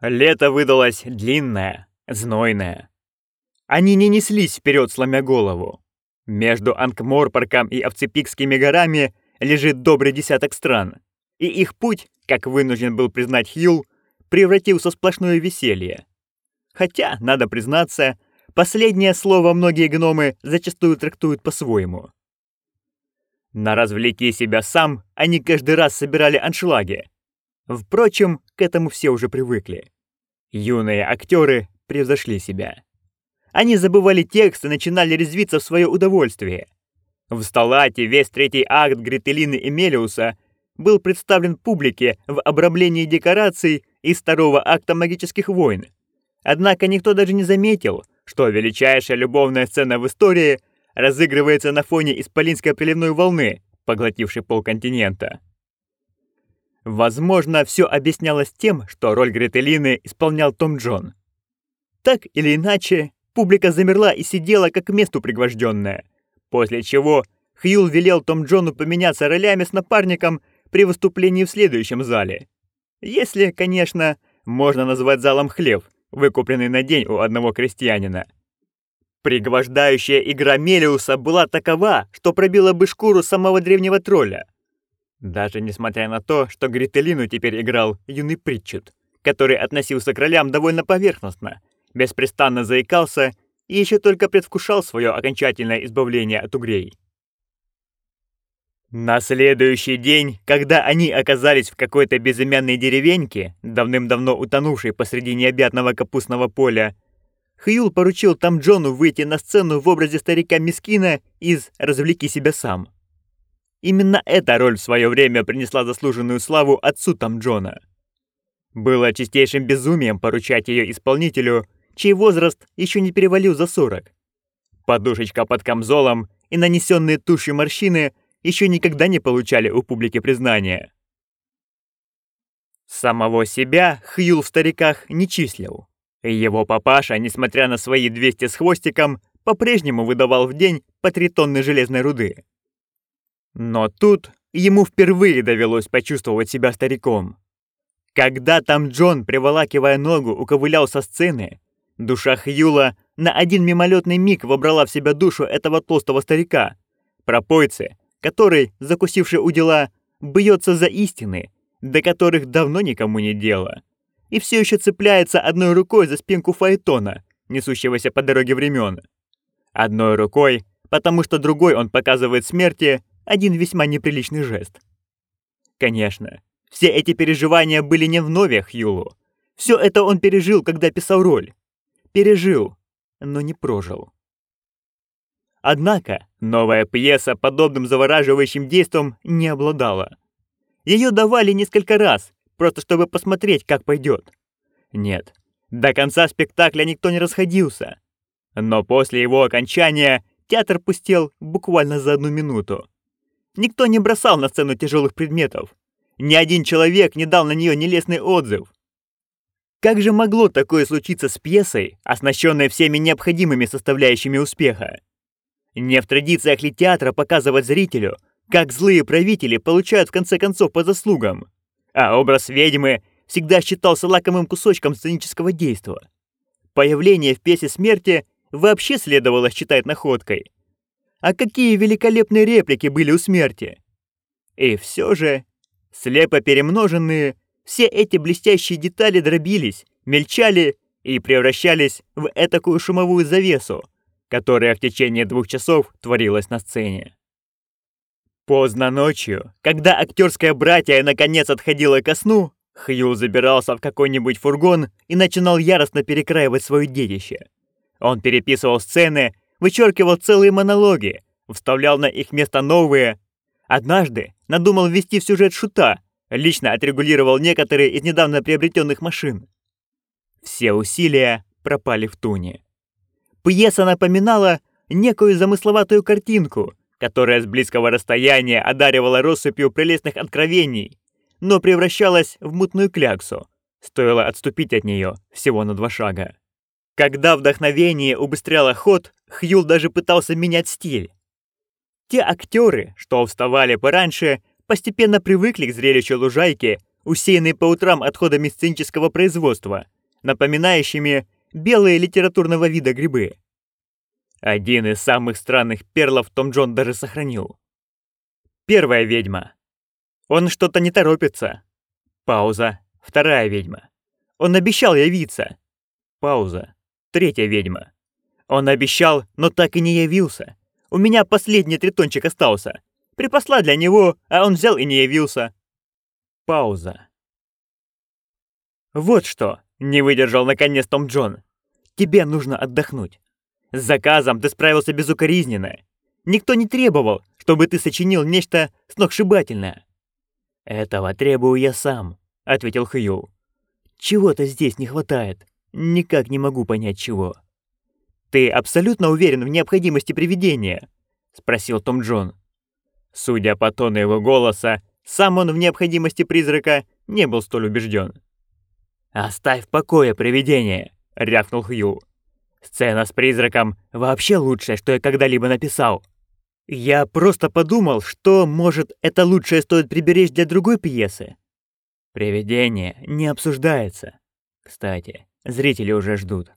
Лето выдалось длинное, знойное. Они не неслись вперед, сломя голову. Между Анкморпарком и Овцепикскими горами лежит добрый десяток стран, и их путь, как вынужден был признать Хьюл, превратился в сплошное веселье. Хотя, надо признаться, последнее слово многие гномы зачастую трактуют по-своему. На «развлеки себя сам» они каждый раз собирали аншлаги. Впрочем, к этому все уже привыкли. Юные актеры превзошли себя. Они забывали текст и начинали резвиться в свое удовольствие. В Сталате весь третий акт Гретелины и Мелиуса был представлен публике в обрамлении декораций из второго акта магических войн. Однако никто даже не заметил, что величайшая любовная сцена в истории разыгрывается на фоне исполинской приливной волны, поглотившей полконтинента. Возможно, все объяснялось тем, что роль Гретелины исполнял Том Джон. Так или иначе, публика замерла и сидела как к месту пригвожденная, после чего Хьюл велел Том Джону поменяться ролями с напарником при выступлении в следующем зале. Если, конечно, можно назвать залом хлев, выкупленный на день у одного крестьянина. Пригвождающая игра Мелиуса была такова, что пробила бы шкуру самого древнего тролля. Даже несмотря на то, что Грителину теперь играл юный Притчет, который относился к ролям довольно поверхностно, беспрестанно заикался и еще только предвкушал свое окончательное избавление от угрей. На следующий день, когда они оказались в какой-то безымянной деревеньке, давным-давно утонувшей посреди необъятного капустного поля, Хьюл поручил там Джону выйти на сцену в образе старика Мискина из «Развлеки себя сам». Именно эта роль в свое время принесла заслуженную славу отцу там Джона. Было чистейшим безумием поручать ее исполнителю, чей возраст еще не перевалил за 40. Подушечка под камзолом и нанесенные тушью морщины еще никогда не получали у публики признания. Самого себя Хьюл в стариках не числил. Его папаша, несмотря на свои 200 с хвостиком, по-прежнему выдавал в день по 3 тонны железной руды. Но тут ему впервые довелось почувствовать себя стариком. Когда там Джон, приволакивая ногу, уковылял со сцены, душа Хьюла на один мимолетный миг вобрала в себя душу этого толстого старика, пропойцы, который, закусивший у дела, бьется за истины, до которых давно никому не дело и все еще цепляется одной рукой за спинку фаэтона, несущегося по дороге времен. Одной рукой, потому что другой он показывает смерти один весьма неприличный жест. Конечно, все эти переживания были не в новях Юлу. Все это он пережил, когда писал роль. Пережил, но не прожил. Однако новая пьеса подобным завораживающим действом не обладала. Ее давали несколько раз, просто чтобы посмотреть, как пойдет. Нет, до конца спектакля никто не расходился. Но после его окончания театр пустел буквально за одну минуту. Никто не бросал на сцену тяжелых предметов. Ни один человек не дал на нее нелестный отзыв. Как же могло такое случиться с пьесой, оснащенной всеми необходимыми составляющими успеха? Не в традициях ли театра показывать зрителю, как злые правители получают в конце концов по заслугам? а образ ведьмы всегда считался лакомым кусочком сценического действа. Появление в пьесе смерти вообще следовало считать находкой. А какие великолепные реплики были у смерти! И все же, слепо перемноженные, все эти блестящие детали дробились, мельчали и превращались в этакую шумовую завесу, которая в течение двух часов творилась на сцене. Поздно ночью, когда актерское братья наконец отходило ко сну, Хью забирался в какой-нибудь фургон и начинал яростно перекраивать свое детище. Он переписывал сцены, вычеркивал целые монологи, вставлял на их место новые. Однажды надумал ввести в сюжет шута, лично отрегулировал некоторые из недавно приобретенных машин. Все усилия пропали в туне. Пьеса напоминала некую замысловатую картинку, которая с близкого расстояния одаривала россыпью прелестных откровений, но превращалась в мутную кляксу, стоило отступить от нее всего на два шага. Когда вдохновение убыстряло ход, Хьюл даже пытался менять стиль. Те актеры, что вставали пораньше, постепенно привыкли к зрелищу лужайки, усеянный по утрам отходами сценического производства, напоминающими белые литературного вида грибы. Один из самых странных перлов Том Джон даже сохранил. Первая ведьма. Он что-то не торопится. Пауза. Вторая ведьма. Он обещал явиться. Пауза. Третья ведьма. Он обещал, но так и не явился. У меня последний тритончик остался. Припасла для него, а он взял и не явился. Пауза. Вот что, не выдержал наконец Том Джон. Тебе нужно отдохнуть. С заказом ты справился безукоризненно. Никто не требовал, чтобы ты сочинил нечто сногсшибательное. Этого требую я сам, ответил Хью. Чего-то здесь не хватает. Никак не могу понять чего. Ты абсолютно уверен в необходимости привидения? спросил Том Джон. Судя по тону его голоса, сам он в необходимости призрака не был столь убежден. «Оставь в покое привидение!» — рявкнул Хью. Сцена с призраком — вообще лучшее, что я когда-либо написал. Я просто подумал, что, может, это лучшее стоит приберечь для другой пьесы. Привидение не обсуждается. Кстати, зрители уже ждут.